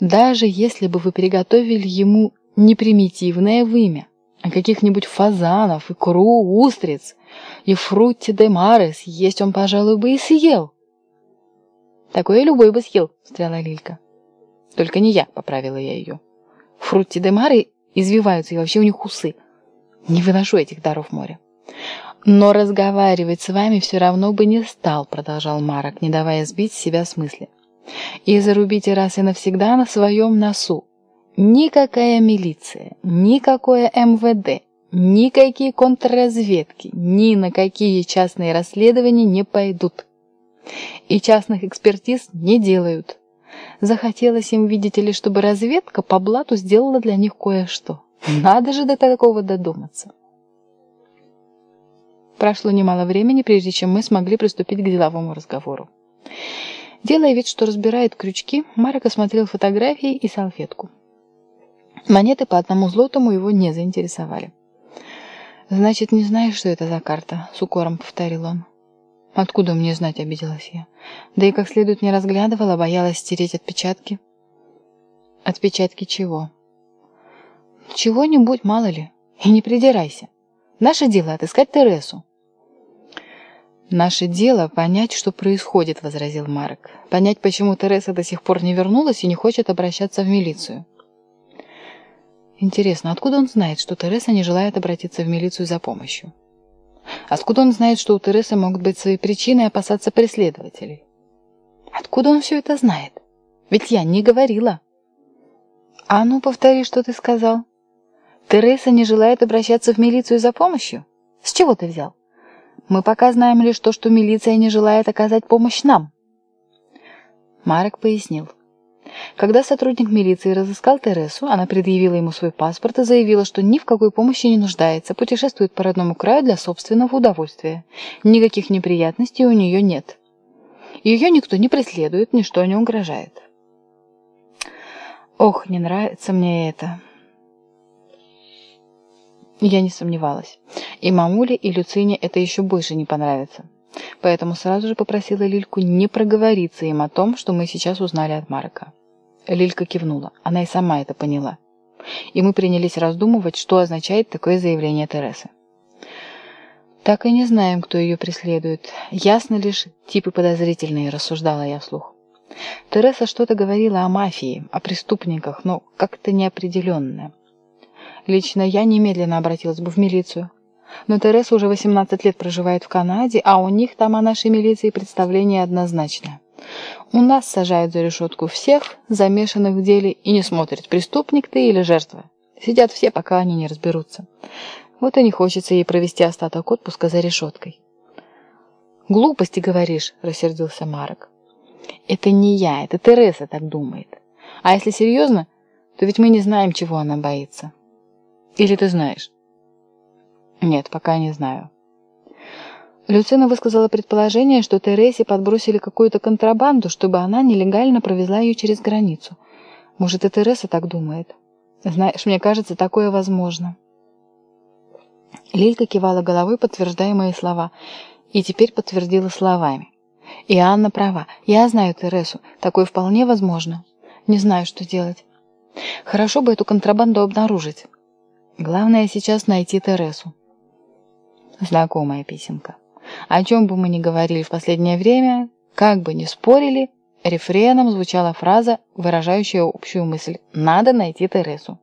Даже если бы вы приготовили ему не примитивное вымя, а каких-нибудь фазанов, икру, устриц и фрутти де марес, есть он, пожалуй, бы и съел. Такое любой бы съел, встряла Лилька. Только не я, поправила я ее. Фрутти де маре извиваются, и вообще у них усы. Не выношу этих даров моря. Но разговаривать с вами все равно бы не стал, продолжал Марок, не давая сбить себя с мысли. И зарубите раз и навсегда на своем носу. Никакая милиция, никакое МВД, никакие контрразведки, ни на какие частные расследования не пойдут. И частных экспертиз не делают. Захотелось им, видите ли, чтобы разведка по блату сделала для них кое-что. Надо же до такого додуматься. Прошло немало времени, прежде чем мы смогли приступить к деловому разговору. Делая вид, что разбирает крючки, Марек осмотрел фотографии и салфетку. Монеты по одному злотому его не заинтересовали. «Значит, не знаешь, что это за карта?» — с укором повторил он. «Откуда мне знать?» — обиделась я. «Да и как следует не разглядывала, боялась стереть отпечатки». «Отпечатки чего?» «Чего-нибудь, мало ли. И не придирайся. Наше дело — отыскать Тересу». «Наше дело — понять, что происходит», — возразил Марк. «Понять, почему Тереса до сих пор не вернулась и не хочет обращаться в милицию». Интересно, откуда он знает, что Тереса не желает обратиться в милицию за помощью? Откуда он знает, что у Тересы могут быть свои причины опасаться преследователей? Откуда он все это знает? Ведь я не говорила. А ну, повтори, что ты сказал. Тереса не желает обращаться в милицию за помощью? С чего ты взял? Мы пока знаем лишь то, что милиция не желает оказать помощь нам. Марек пояснил. Когда сотрудник милиции разыскал Тересу, она предъявила ему свой паспорт и заявила, что ни в какой помощи не нуждается, путешествует по родному краю для собственного удовольствия. Никаких неприятностей у нее нет. Ее никто не преследует, ничто не угрожает. Ох, не нравится мне это. Я не сомневалась. И мамуле, и Люцине это еще больше не понравится. Поэтому сразу же попросила Лильку не проговориться им о том, что мы сейчас узнали от Марка. Лилька кивнула. Она и сама это поняла. И мы принялись раздумывать, что означает такое заявление Тересы. Так и не знаем, кто ее преследует. Ясно лишь типы подозрительные, рассуждала я вслух. Тереса что-то говорила о мафии, о преступниках, но как-то неопределенное. Лично я немедленно обратилась бы в милицию. Но Тереса уже 18 лет проживает в Канаде, а у них там о нашей милиции представление однозначное. У нас сажают за решетку всех, замешанных в деле, и не смотрят, преступник ты или жертва. Сидят все, пока они не разберутся. Вот и не хочется ей провести остаток отпуска за решеткой. «Глупости, говоришь», — рассердился Марок. «Это не я, это Тереса так думает. А если серьезно, то ведь мы не знаем, чего она боится. Или ты знаешь?» «Нет, пока не знаю». Люцина высказала предположение, что Тересе подбросили какую-то контрабанду, чтобы она нелегально провезла ее через границу. Может, и Тереса так думает. Знаешь, мне кажется, такое возможно. Лилька кивала головой, подтверждая мои слова, и теперь подтвердила словами. И Анна права. Я знаю Тересу. Такое вполне возможно. Не знаю, что делать. Хорошо бы эту контрабанду обнаружить. Главное сейчас найти Тересу. Знакомая песенка. О чем бы мы ни говорили в последнее время, как бы ни спорили, рефреном звучала фраза, выражающая общую мысль «надо найти Тересу».